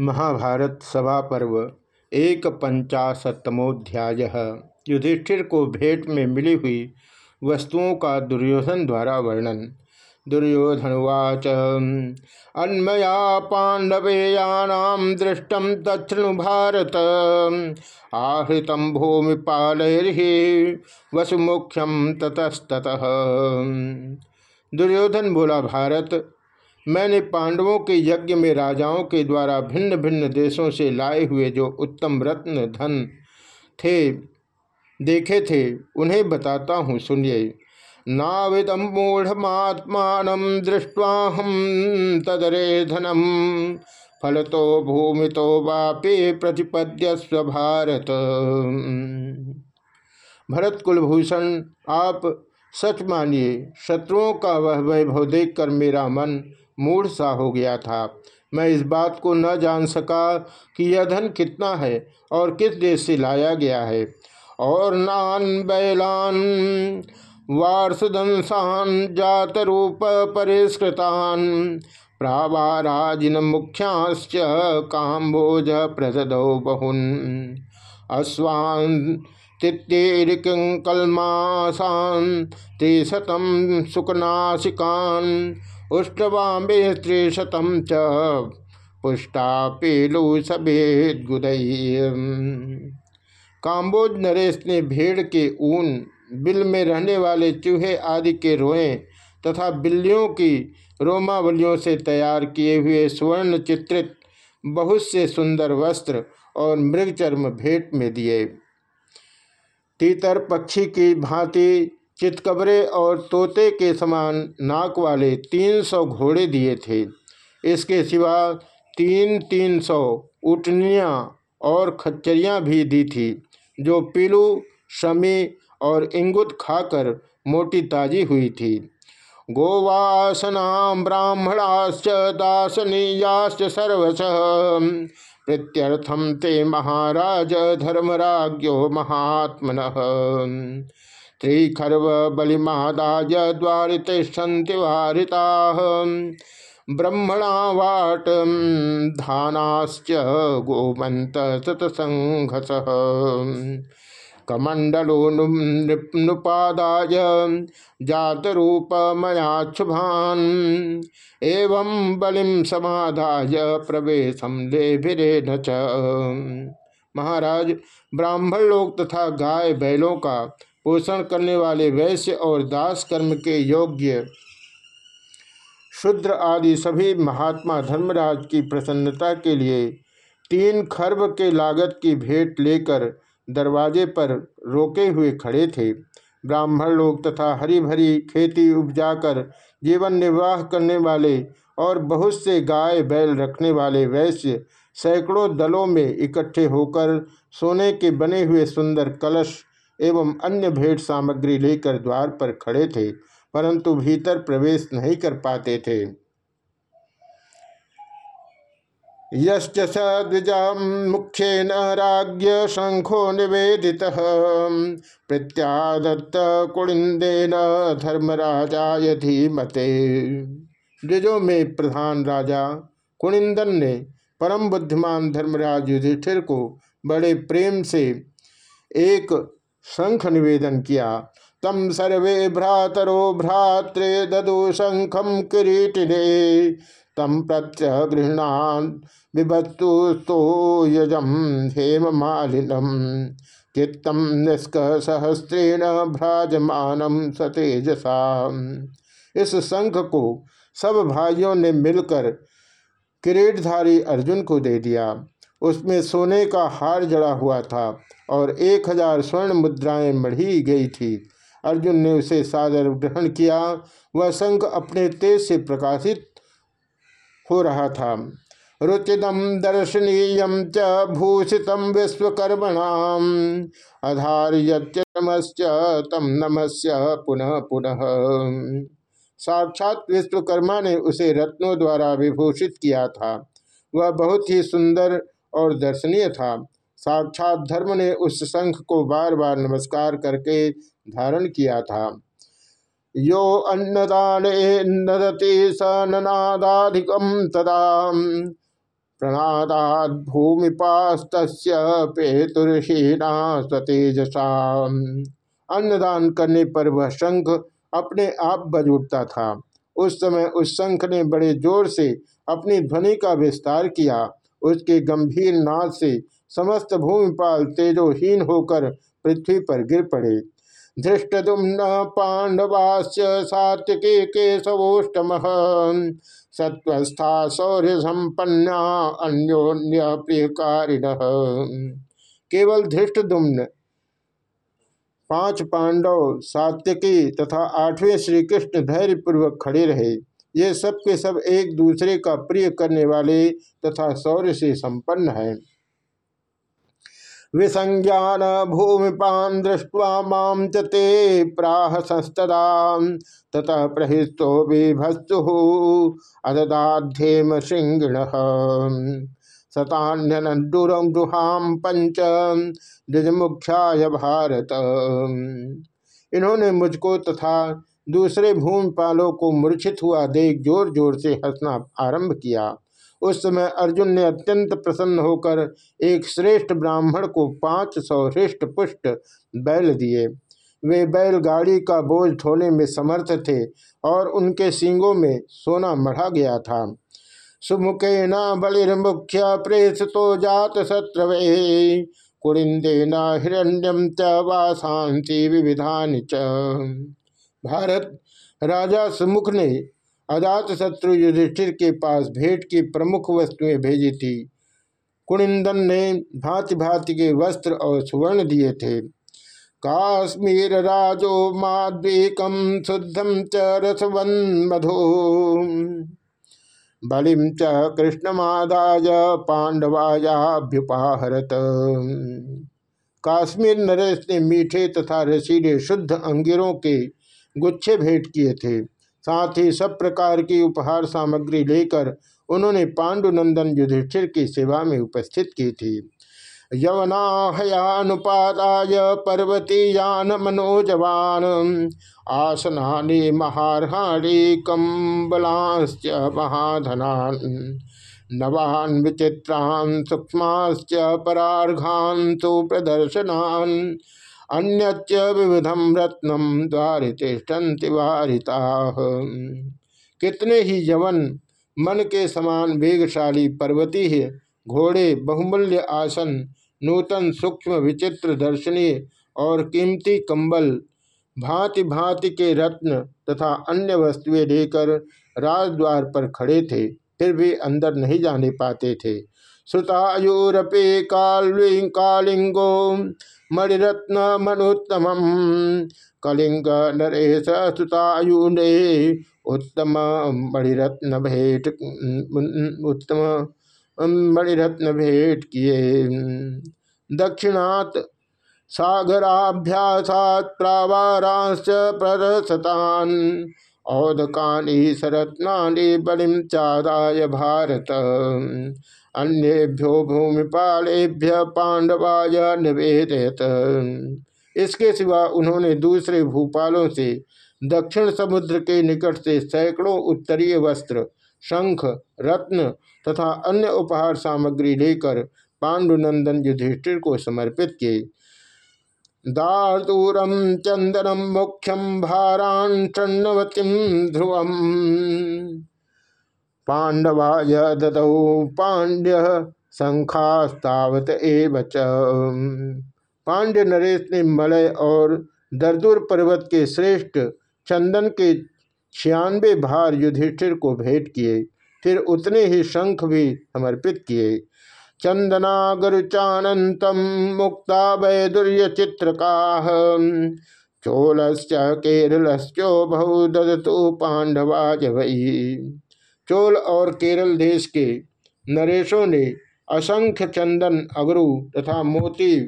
महाभारत सभा पर्व एक पंचाशतमोध्याय। युधिष्ठिर को भेंट में मिली हुई वस्तुओं का दुर्योधन द्वारा वर्णन। दुर्योधन दुर्योधनवाच अन्मया पांडवेयानाम दृष्टम दक्षिण भारत। आहृत भूमिपालैर्हि वसुमुख्यम ततस्ततः। दुर्योधन बोला, भारत मैंने पांडवों के यज्ञ में राजाओं के द्वारा भिन्न भिन्न देशों से लाए हुए जो उत्तम रत्न धन थे, देखे थे, उन्हें बताता हूँ, सुनिए। नाविदम मूढ़मात्मान दृष्टवा हम तदरे धनम फल तो भूमि तो वापे प्रतिपद्य भारत। भरत कुलभूषण, आप सच मानिए, शत्रुओं का वह वैभव देखकर मेरा मन मूढ़ सा हो गया था। मैं इस बात को न जान सका कि यह धन कितना है और किस देश से लाया गया है। और नान बैलान वारसदंसान जात रूप परिष्कृतान, प्रावाराजिन मुख्यांश्च काम्भोज प्रसदो बहुन। अश्वान तित्येरिकल्मासान त्रिशतम सुकनाशिकान उष्ट्रवामे त्रिशतम च पुष्टा पेलु सभेद गुदई काम्बोज नरेश ने भेड़ के ऊन, बिल में रहने वाले चूहे आदि के रोए तथा बिल्लियों की रोमावलियों से तैयार किए हुए स्वर्ण चित्रित बहुत से सुंदर वस्त्र और मृगचर्म भेंट में दिए। तीतर पक्षी की भांति चितकबरे और तोते के समान नाक वाले तीन सौ घोड़े दिए थे। इसके सिवा तीन तीन सौ उटनियाँ और खच्चरियाँ भी दी थी, जो पीलू, शमी और इंगुत खाकर मोटी ताजी हुई थी। गोवासना ब्राह्मणाश्च दासनीयाश्च सर्वश। प्रत्यर्थम ते महाराज धर्मराज्यो महात्मन। त्रिखर्व बलिमादाय द्वारि तिष्ठन्ति वारिता ब्रह्मणा वाट धानाश्च गोमंत सतसंघस कमंडलो नुपादाय जात रूप मयाक्षुभान एवं बलिम समाधाय प्रवेशम लेभिरे न महाराज ब्राह्मण लोग तथा गाय बैलों का पोषण करने वाले वैश्य और दास कर्म के योग्य, शुद्र आदि सभी महात्मा धर्मराज की प्रसन्नता के लिए तीन खर्ब के लागत की भेंट लेकर दरवाजे पर रोके हुए खड़े थे। ब्राह्मण लोग तथा हरी भरी खेती उपजाकर जीवन निर्वाह करने वाले और बहुत से गाय बैल रखने वाले वैश्य सैकड़ों दलों में इकट्ठे होकर सोने के बने हुए सुंदर कलश एवं अन्य भेंट सामग्री लेकर द्वार पर खड़े थे, परंतु भीतर प्रवेश नहीं कर पाते थे। यश्च स द्विजा मुख्यन राज्य शंखो निवेदित। प्रत्यादत्त कुड़िंदेन धर्मराजा धीमते द्विजों में प्रधान राजा कुणिंदन ने परम बुद्धिमान धर्मराज युधिष्ठिर को बड़े प्रेम से एक शंख निवेदन किया। तम सर्वे भ्रातरो भ्रात्रे ददु शंखम किरीटिने। तम प्रत्यगृहणान विभत्तु तो यजम हेम मालिनम चित्तम निष्क सहस्त्रेण भ्राजमानम सतेजसा इस शंख को सब भाइयों ने मिलकर किरीटधारी अर्जुन को दे दिया। उसमें सोने का हार जड़ा हुआ था और एक हज़ार स्वर्ण मुद्राएँ मढ़ी गई थी। अर्जुन ने उसे सादर ग्रहण किया। वह संघ अपने तेज से प्रकाशित हो रहा था। रुचिदम दर्शनीय च भूषित विश्वकर्मणाम अधार्यमश्च तम नमस्य पुनः पुनः। साक्षात विश्वकर्मा ने उसे रत्नों द्वारा विभूषित किया था। वह बहुत ही सुंदर और दर्शनीय था। साक्षात धर्म ने उस शंख को बार बार नमस्कार करके धारण किया था। यो अन्नदान स ननादाधिकम तदा। प्रणादात भूमिपास्त पेतुर्हीना स्वतेजसा अन्नदान करने पर वह शंख अपने आप बज उठता था। उस समय उस शंख ने बड़े ज़ोर से अपनी ध्वनि का विस्तार किया। उसके गंभीर नाद से समस्त भूमिपाल तेजोहीन होकर पृथ्वी पर गिर पड़े। धृष्टुम्न पांडवास्य सात्विके केशवोष्टम। सत्वस्था शौर्य संपन्ना अन्योन्य प्रियकारिण केवल धृष्टुम्न पाँच पांडव सात्यकी तथा आठवें श्री कृष्ण धैर्य पूर्वक खड़े रहे। ये सब के सब एक दूसरे का प्रिय करने वाले तथा शौर्य से संपन्न है। विसंज्ञान भूमिपान दृष्ट्वा माम ते प्राह संस्तदा, ततः प्रहिस्तो विभस्तु, अददाध्येम श्रृंगिण सतान्यनुहाम पंच द्विजमुख्याय भारत। इन्होंने मुझको तथा दूसरे भूमिपालों को मूर्छित हुआ देख ज़ोर ज़ोर से हंसना आरंभ किया। उस समय अर्जुन ने अत्यंत प्रसन्न होकर एक श्रेष्ठ ब्राह्मण को पाँच सौ हृष्ट पुष्ट बैल दिए। वे बैलगाड़ी का बोझ ढोने में समर्थ थे और उनके सींगों में सोना मढ़ा गया था। सुमुखे न बलिर्मुख्य प्रेस तो जात शत्रवे कुरिंदेन हिरण्यम च वासांति विविधान च। भारत राजा सुमुख ने अजात शत्रु युधिष्ठिर के पास भेंट की प्रमुख वस्तुएँ भेजी थी। कुणिंदन ने भांति भांति के वस्त्र और सुवर्ण दिए थे। काश्मीर राजो माद्वीकम शुद्धम च रसवन मधु बलिम च कृष्णमादाय पांडवायाभ्युपाहरत। काश्मीर नरेश ने मीठे तथा रसीले शुद्ध अंगिरों के गुच्छे भेंट किए थे। साथ ही सब प्रकार की उपहार सामग्री लेकर उन्होंने पांडुनंदन युधिष्ठिर की सेवा में उपस्थित की थी। यवनाहयानुपादाय पर्वती यान मनोजवान, आसनानि महारहाणी कम्बलाश्च महाधनान, नवान विचित्रान सूक्ष्माश्च परार्घान सुप्रदर्शनान अन्यच विविधम रत्नम द्वारि तिष्ठन्ति वारिता। कितने ही यवन मन के समान वेगशाली पर्वती है, घोड़े, बहुमूल्य आसन, नूतन सूक्ष्म विचित्र दर्शनीय और कीमती कंबल भांति भांति के रत्न तथा अन्य वस्तुएँ लेकर राजद्वार पर खड़े थे, फिर भी अंदर नहीं जाने पाते थे। श्रुतायुरपे कालिंगो मणिरत्न मनुत्तम कलिंग नरेश सुतायुने उत्तम मणिरत्न भेंट उत्तम मणिरत्न भेंट किए दक्षिणात सागराभ्यासात प्रदर्शतान। औदकानी सरत्नानि बलिम चादाय भारत। अन्येभ्यो भूमिपालेभ्य पांडवाय निवेदित इसके सिवा उन्होंने दूसरे भूपालों से दक्षिण समुद्र के निकट से सैकड़ों उत्तरीय वस्त्र, शंख, रत्न तथा अन्य उपहार सामग्री लेकर पांडुनंदन युधिष्ठिर को समर्पित किए। दातूरम चंदनम मुख्यम भारान ध्रुवम। पांडवाय ददौ पांड्य शंखास्तावत एव पांड्य नरेश ने मलय और दरदुर पर्वत के श्रेष्ठ चंदन के छियानवे भार युधिष्ठिर को भेंट किए, फिर उतने ही शंख भी समर्पित किए। चंदनागरुचानंतम मुक्ता वैदुर्य चित्रका चोलश्च केरलश्चो बहु ददतु पांडवाज वही। चोल और केरल देश के नरेशों ने असंख्य चंदन, अगरु तथा मोती,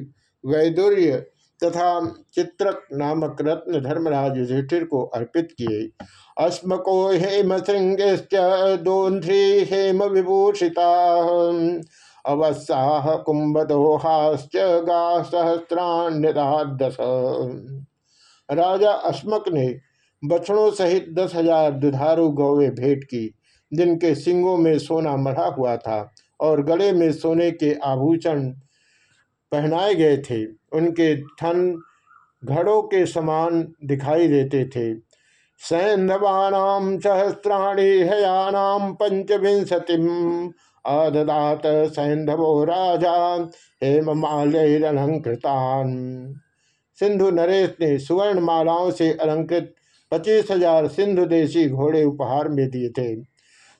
वैदुर्य तथा चित्रक नामक रत्न धर्मराज युधिष्ठिर को अर्पित किए। अस्मको हेम श्रृंगश्च दोन्ध्री हेम विभूषिता अवत्साह कुंभदोहाश्च गा सहस्रान्यदादश राजा अस्मक ने बछड़ों सहित दस हज़ार दुधारू गौवे भेंट की। जिनके सिंगों में सोना मढ़ा हुआ था और गले में सोने के आभूषण पहनाए गए थे, उनके थन घड़ों के समान दिखाई देते थे। सैंधवानाम सहस्राणी हयानाम पंचविंशतिम अददात सैंधवो राजा हेम माल्यलंकृतान सिंधु नरेश ने सुवर्ण मालाओं से अलंकृत पच्चीस हज़ार सिंधु देशी घोड़े उपहार में दिए थे।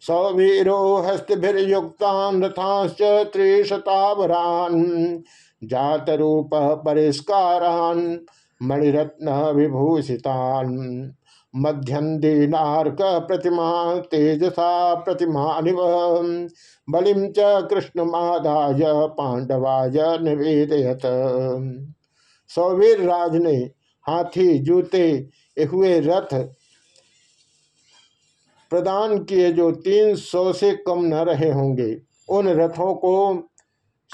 सौवीरो हस्तभिर्युक्तान रथांश्च त्रिशतावरान जात रूप परिष्कारान मणिरत्न विभूषितान मध्यन्दीनार्क प्रतिमा तेजसा प्रतिमा बलिम च कृष्णमादाय पांडवाय निवेदयत। सौवीर राज ने हाथी, जूते हुए रथ प्रदान किए जो तीन सौ से कम न रहे होंगे। उन रथों को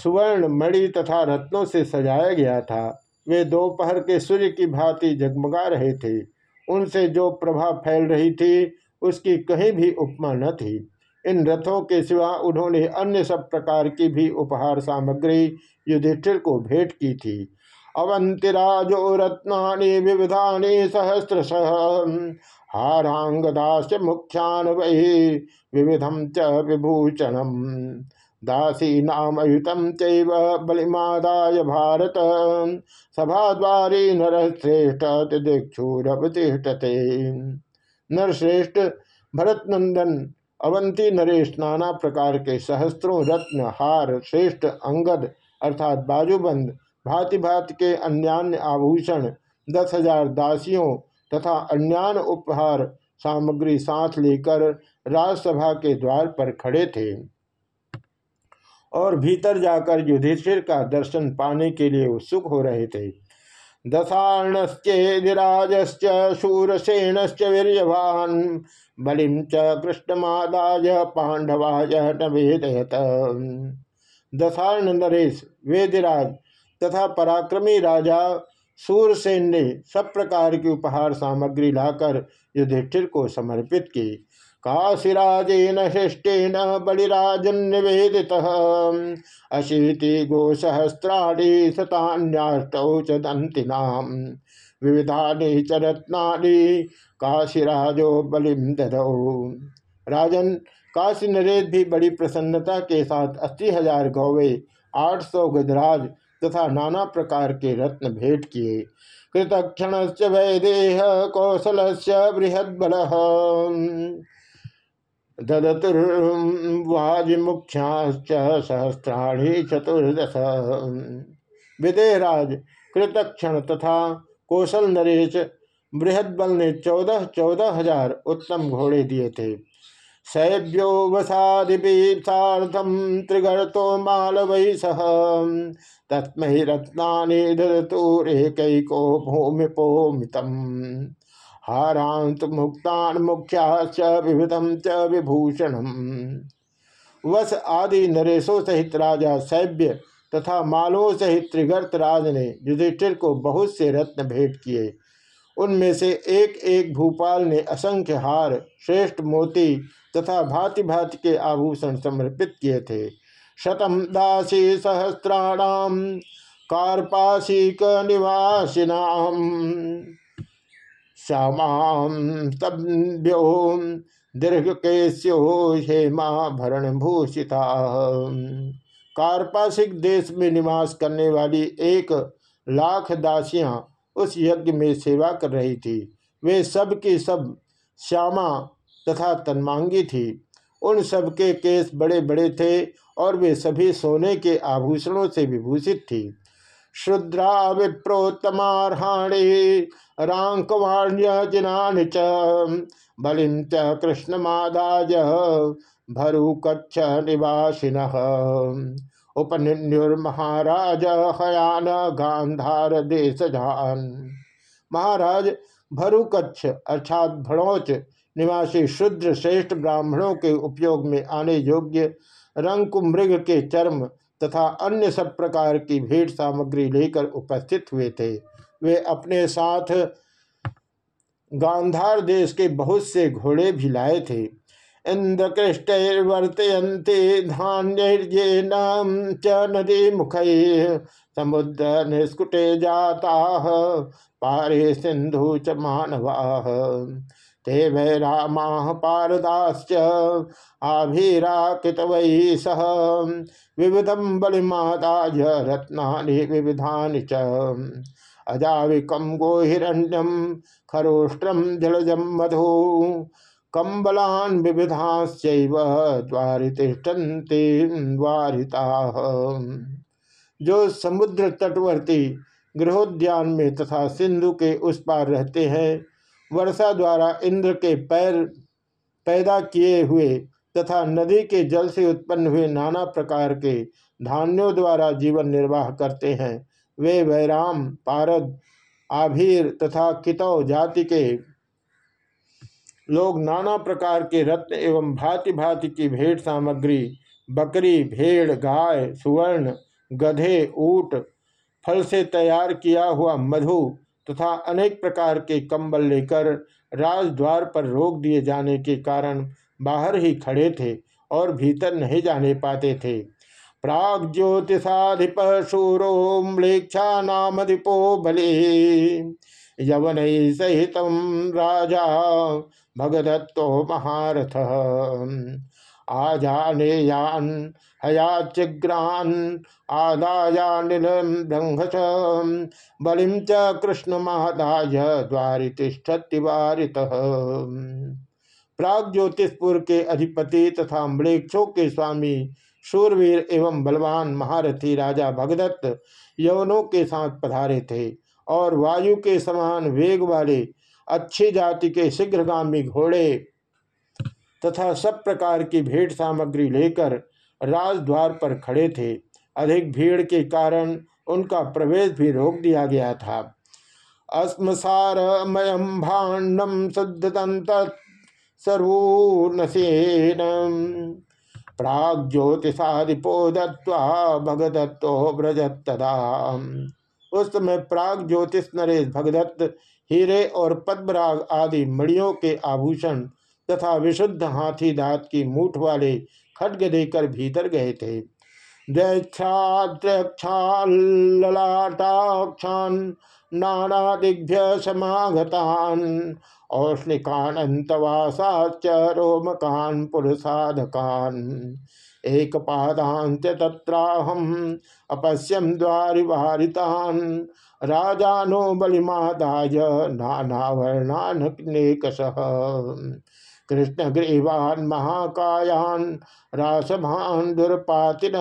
सुवर्ण, मणि तथा रत्नों से सजाया गया था। वे दोपहर के सूर्य की भांति जगमगा रहे थे। उनसे जो प्रभा फैल रही थी, उसकी कहीं भी उपमा न थी। इन रथों के सिवा उन्होंने अन्य सब प्रकार की भी उपहार सामग्री युधिष्ठिर को भेंट की थी। अवंतिराजो रत्ना विविधा सहस्रश। हारांगदास मुख्यान वही विविधम च विभूषणम। दासी नामयुतम चैव बलिमादाय भारत। सभाद्वारी नरश्रेष्ठ तिदिक्षुरवतिष्ठते। नरश्रेष्ठ भरत नंदन अवंती नरेश नाना प्रकार के सहस्त्रों रत्न, हार, श्रेष्ठ अंगद अर्थात बाजूबंद भांति भांति के अन्यान्य आभूषण, दस हज़ार दासियों तथा अन्यान उपहार सामग्री साथ लेकर राजसभा के द्वार पर खड़े थे। और भीतर जाकर युधिष्ठिर का दर्शन पाने के लिए उत्सुक हो रहे थे। दशाणश्चेदिराजश्च शूरसेनश्च वीर्यवान् बलिम च कृष्णमादाय दशार्ण नरेश वेदिराज तथा पराक्रमी राजा, सूरसेन ने सब प्रकार की उपहार सामग्री लाकर युधिष्ठिर को समर्पित की। काशीराजेन हृष्टेन बलिराजन्निवेदित अशीति गोसहस्राणी शतान्याष्टौ च दंतिनाम। विविधानि च रत्नानि काशीराजो बलिम राजन काशी नरेश भी बड़ी प्रसन्नता के साथ अस्सी हज़ार गौवे, आठ सौ गजराज तथा नाना प्रकार के रत्न भेंट किए। कृतक्षण से वैदेह कौशल से बृहदल ददतुर्वाजिमुख्याश्च सहस्राणी चतुर्दश। विदेहराज, कृतक्षण तथा कौशल नरेश बृहदबल ने चौदह चौदह हज़ार उत्तम घोड़े दिए थे। सैभ्यो वसादिपीर्थार्थम त्रिगर्तो मालवै सह। तस्मै रत्नानि ददतुरेकैको भूमिपोमितम्। हारांत मुक्तान मुख्या विविधम च विभूषणम। वस आदि नरेशों सहित राजा सैभ्य तथा मालों सहित त्रिगर्त राज ने युधिष्ठिर को बहुत से रत्न भेंट किए। उनमें से एक एक भूपाल ने असंख्य हार, श्रेष्ठ मोती तथा भांति भांति के आभूषण समर्पित किए थे। शतम दासी सहस्राणाम कार्पाशिक निवासिनाम श्यामाभ्यो दीर्घ केश्यो हेमा भरण भूषिता कार्पासिक देश में निवास करने वाली एक लाख दासियाँ उस यज्ञ में सेवा कर रही थी। वे सब की सब श्यामा तथा तन्मांगी थी। उन सब के केस बड़े बड़े थे और वे सभी सोने के आभूषणों से विभूषित थी। शुद्रा विप्रोत्तमारहाणी रांकवाण्य जिनानि च बलिम च कृष्णमादाय भरुकच्छ निवासिन उपनिन्युर्महाराज हयान गांधार देश देशजान महाराज भरुकच्छ अर्थात भड़ोच निवासी शुद्र श्रेष्ठ ब्राह्मणों के उपयोग में आने योग्य रंग मृग के चर्म तथा अन्य सब प्रकार की भेंट सामग्री लेकर उपस्थित हुए थे। वे अपने साथ गांधार देश के बहुत से घोड़े भी लाए थे। इंद्रकृष्टर्वर्तयन्ते धान्यर्येन च नदी मुख समुद्र निष्कुटे जाता, पारे सिंधु च मानवा। ते वै रामा पारदाश्च, आभीराकृत वै सह विविधम बलिमादाय रत्ना विविधा च। अजाविकम गोहिरण्यम खरोष्ट्रम जलजम मधु कंबलान विविधाश्चैव द्वारितिष्ठन्ते द्वारिता जो समुद्र तटवर्ती गृहोद्यान में तथा सिंधु के उस पार रहते हैं, वर्षा द्वारा इंद्र के पैर पैदा किए हुए तथा नदी के जल से उत्पन्न हुए नाना प्रकार के धान्यों द्वारा जीवन निर्वाह करते हैं, वे वैराम, पारद, आभीर तथा कितौ जाति के लोग नाना प्रकार के रत्न एवं भांति भांति की भेंट सामग्री, बकरी, भेड़, गाय, सुवर्ण, गधे, ऊट, फल से तैयार किया हुआ मधु तथा अनेक प्रकार के कंबल लेकर राजद्वार पर रोक दिए जाने के कारण बाहर ही खड़े थे और भीतर नहीं जाने पाते थे। प्राग ज्योतिषाधिप शूरो म्लेक्षा नामधिपो बले। यवन सहित राजा भगदत्तो महारथ। आजानेयान हयाचिग्रान आदायानिलंघस बलिम च कृष्ण महादाय द्वारि तिष्ठति प्राग ज्योतिषपुर के अधिपति तथा मृक्षों के स्वामी, शूरवीर एवं बलवान महारथी राजा भगदत्त यवनों के साथ पधारे थे। और वायु के समान वेग वाले अच्छी जाति के शीघ्रगामी घोड़े तथा सब प्रकार की भेंट सामग्री लेकर राजद्वार पर खड़े थे। अधिक भीड़ के कारण उनका प्रवेश भी रोक दिया गया था। अस्मसारमयम भाण्डम शुद्धतंत सर्वूर्णसेन प्राग ज्योतिषादिपो दत्वा भगदत्तो ब्रजत्तदा उस समय प्राग, ज्योतिष, नरेश, भगदत्त, हीरे और पद्मराग आदि मणियों के आभूषण तथा विशुद्ध हाथी दांत की मूठ वाले खड्ग देकर भीतर गए थे। ललाटाक्षान, नानादिभ्य समागतान औष्णिकानंतवासाच रोमकान, पुरुषाधकान। एक पादांत तत्राहम अपश्यम द्वारिवारितान। राजानो बलिमादाय नानावर्णानेकश कृष्ण ग्रीवान महाकायान रासभान दुर्पातिन।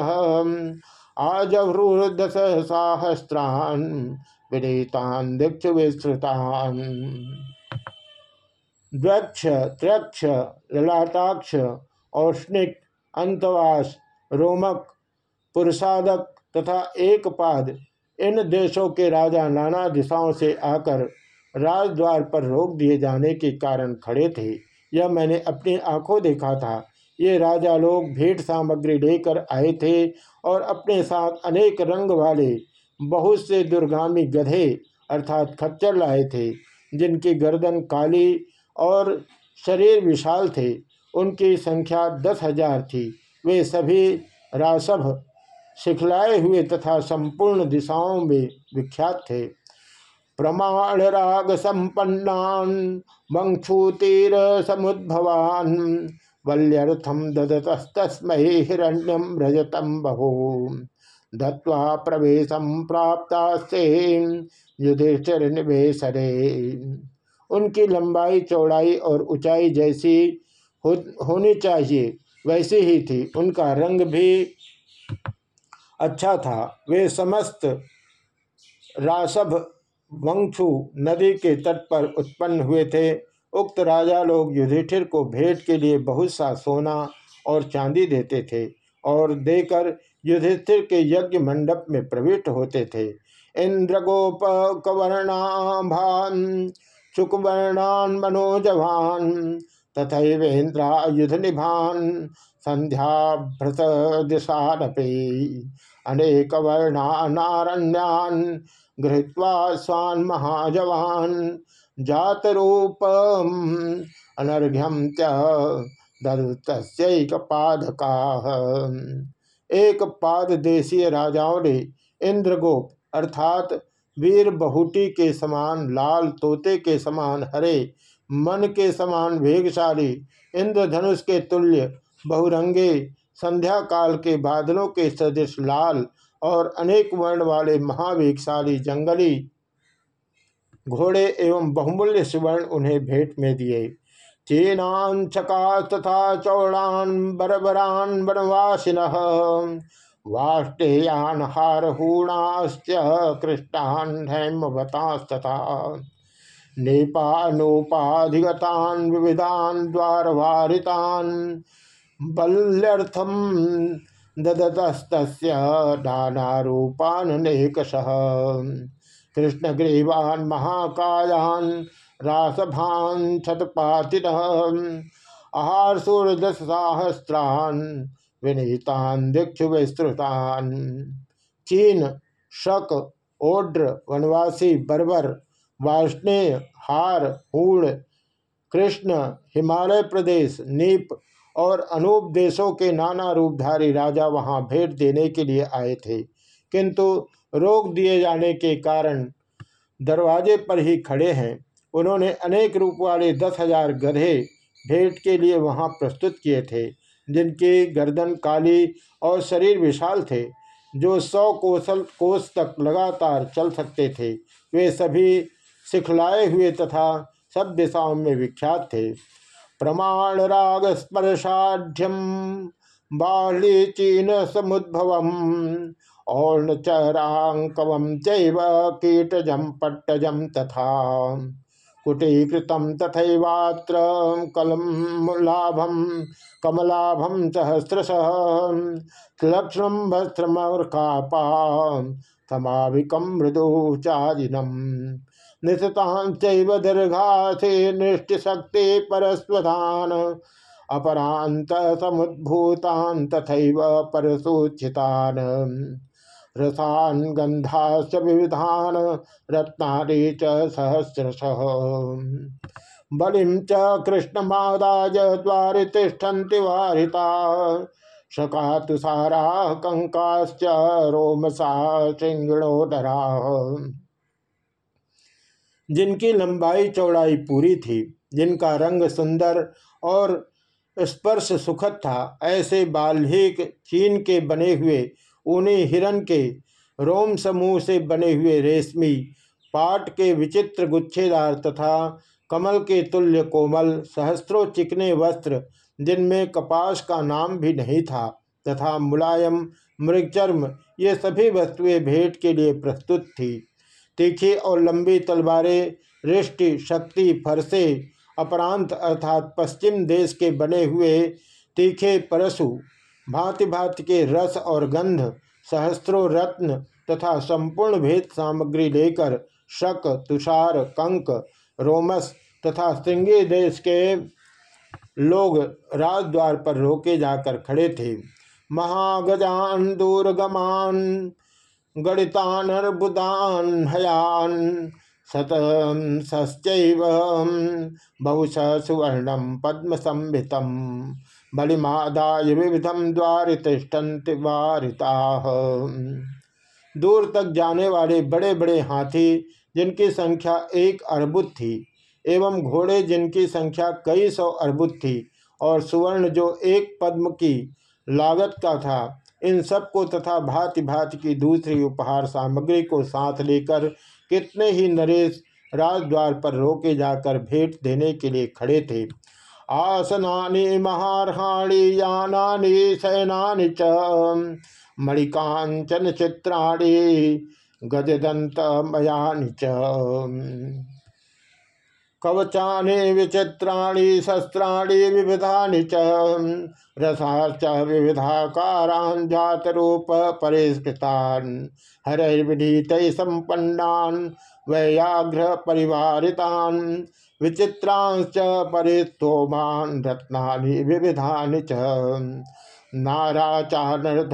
आजभ्रूदश साहस्रान विनीतान दीक्ष विस्तृतान द्वक्ष त्रक्ष ललाटाक्ष, औष्णिक अंतवास, रोमक पुरुषादक तथा एक पाद इन देशों के राजा नाना दिशाओं से आकर राजद्वार पर रोक दिए जाने के कारण खड़े थे। यह मैंने अपनी आँखों देखा था। ये राजा लोग भेंट सामग्री लेकर आए थे और अपने साथ अनेक रंग वाले, बहुत से दुर्गामी गधे अर्थात खच्चर लाए थे, जिनकी गर्दन काली और शरीर विशाल थे। उनकी संख्या दस हज़ार थी। वे सभी रासभ सिखलाए हुए तथा संपूर्ण दिशाओं में विख्यात थे। प्रमाण राग संपन्नान मंक्षुतीर समुद्भवान वल्यर्थम ददतस्तस्मै हिरण्यम रजतम बहो दत्वा प्रवेशम प्राप्ता से युधिष्ठिर निवेशरे। उनकी लंबाई, चौड़ाई और ऊंचाई जैसी हो, होनी चाहिए। वैसी ही थी। उनका रंग भी अच्छा था। वे समस्त रासभ वंशु नदी के तट पर उत्पन्न हुए थे। उक्त राजा लोग युधिष्ठिर को भेंट के लिए बहुत सा सोना और चांदी देते थे और देकर युधिष्ठिर के यज्ञ मंडप में प्रविष्ट होते थे। इंद्र इंद्रगोप कवर्णाभान शुकवर्णान मनोजवान तथा युध निभान संध्याभ्रत दिशानपे अनेक वर्णानारण्यान गृहीत्वा स्वान् महाजवान जात रूप अनर्घ्यम दत्तैक पादका एक पाद देशीय राजाओं ने इंद्रगोप अर्थात वीर बहुटी के समान, लाल तोते के समान, हरे मन के समान वेगशाली, इंद्रधनुष के तुल्य, बहुरंगे संध्या काल के बादलों के सदृश लाल और अनेक वर्ण वाले महावेगशाली जंगली घोड़े एवं बहुमूल्य सुवर्ण उन्हें भेंट में दिए। चीनान छका तथा चौड़ान बरबरान वनवासिन वाष्टेयान हारहूणाश्च कृष्णान हेमवतास्तथा। नेपानोपाधिगतान विविधान द्वारवारितान बल्यर्थम ददतस्त दानारूपानेकशः कृष्णग्रीवान् महाकायान् रासभान् छतपातिन। आहार सूर्यदश सहस्रान् विनीतान दीक्षु विस्तृतान चीन, शक, ओड्र, वनवासी, बर्बर वाष्णेय हार हूण कृष्ण, हिमालय प्रदेश, नीप और अनूप देशों के नाना रूपधारी राजा वहाँ भेंट देने के लिए आए थे। किंतु रोक दिए जाने के कारण दरवाजे पर ही खड़े हैं। उन्होंने अनेक रूप वाले दस हज़ार गधे भेंट के लिए वहाँ प्रस्तुत किए थे, जिनकी गर्दन काली और शरीर विशाल थे, जो सौ कोसल कोस तक लगातार चल सकते थे। वे सभी सिखलाए हुए तथा सब दिशाओं में विख्यात थे। प्रमाण राग स्पर्शाढ़ बाली चीन समुद्भव और चरांकवम चैव पट्टजम तथा कुटीकृतम तथैवात्र कलमलाभम कमलाभम सहस्रश लक्ष्मण वस्त्रमर्कापा समाविकम मृदु निशतांचैव दीर्घासे नृष्टिशक्ति परस्वधान। अपरांत समुद्भूतान तथैव परसुचितान। रसान गंधाश्च विविधान रत्नारी च सहस्रश। बलिम च कृष्णमादाय द्वारि तिष्ठन्ति वारिता। शका तुषारा कंकाश्च रोमसा सिंगणोदरा जिनकी लंबाई चौड़ाई पूरी थी, जिनका रंग सुंदर और स्पर्श सुखद था, ऐसे बाल्हिक चीन के बने हुए उन्हें हिरण के रोम समूह से बने हुए रेशमी, पाट के विचित्र गुच्छेदार तथा कमल के तुल्य कोमल सहस्त्रों चिकने वस्त्र, जिनमें कपास का नाम भी नहीं था, तथा मुलायम, मृगचर्म, ये सभी वस्तुएँ भेंट के लिए प्रस्तुत थी। तीखी और लंबी तलवारें रिष्टि शक्ति, फरसे, अपरांत अर्थात पश्चिम देश के बने हुए तीखे परशु भांति भांति के रस और गंध, सहस्त्रों रत्न तथा संपूर्ण भेद सामग्री लेकर शक, तुषार, कंक, रोमस तथा श्रृंगी देश के लोग राजद्वार पर रोके जाकर खड़े थे। महागजान दूरगमान गणितान अर्बुदान हयान सत सश्चैव बहुश सुवर्णम पद्म संभितम बलिमादाय विविधम द्वार वारिता। दूर तक जाने वाले बड़े बड़े हाथी, जिनकी संख्या एक अर्बुद थी, एवं घोड़े जिनकी संख्या कई सौ अर्बुद थी, और सुवर्ण जो एक पद्म की लागत का था इन सबको तथा भांति भांति की दूसरी उपहार सामग्री को साथ लेकर कितने ही नरेश राजद्वार पर रोके जाकर भेंट देने के लिए खड़े थे। आसनानि महारहाणी, यानानि, शयनानि च मणिकांचन चित्राणि गजदंत मयानि च। कवचानि विचित्राणि, शस्त्राणि विविधानि च, रसाश्च विविधाकारान् जातरूप परिष्कृतान्। हरैर्विनीतैः सम्पन्नान् वैयाघ्र परिवारितान् विचित्रांश्च परिस्थोमान रत्नानि विविधानि च। नाराचानर्धनाराचान्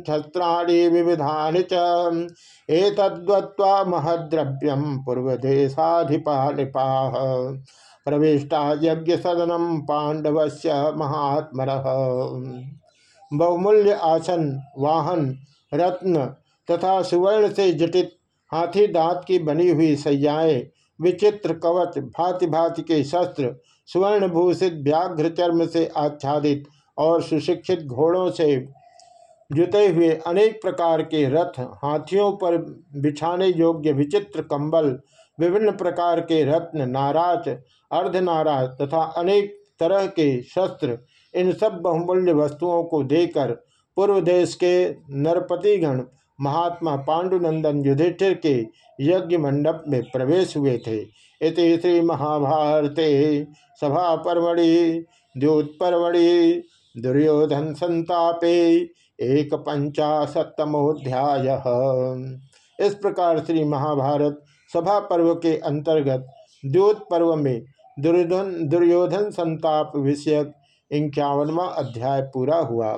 छस्त्राणि विविधानि च। एतद्वत्वा महद्रव्यं पूर्वदेशाधिपा नृपाः प्रविष्टा यज्ञ सदनम पांडव से महात्मर बहुमूल्य आसन, वाहन, रत्न तथा सुवर्ण से जटित हाथी दांत की बनी हुई सैयाएँ विचित्र कवच भांति भांति के शस्त्र स्वर्ण भूषित व्याघ्र चर्म से आच्छादित और सुशिक्षित घोड़ों से जुते हुए अनेक प्रकार के रथ, हाथियों पर बिछाने योग्य विचित्र कंबल, विभिन्न प्रकार के रत्न, नाराज़, अर्धनाराज तथा अनेक तरह के शस्त्र, इन सब बहुमूल्य वस्तुओं को देकर पूर्व देश के नरपतिगण महात्मा पांडुनंदन युधिष्ठिर के यज्ञ मंडप में प्रवेश हुए थे। इति श्री महाभारते सभा परमणि द्योत्पर्वणि। दुर्योधन संतापे एक पंचाशतमोध्याय इस प्रकार श्री महाभारत सभा पर्व के अंतर्गत द्योत पर्व में दुर्योधन दुर्योधन संताप विषयक इक्यावनवा अध्याय पूरा हुआ।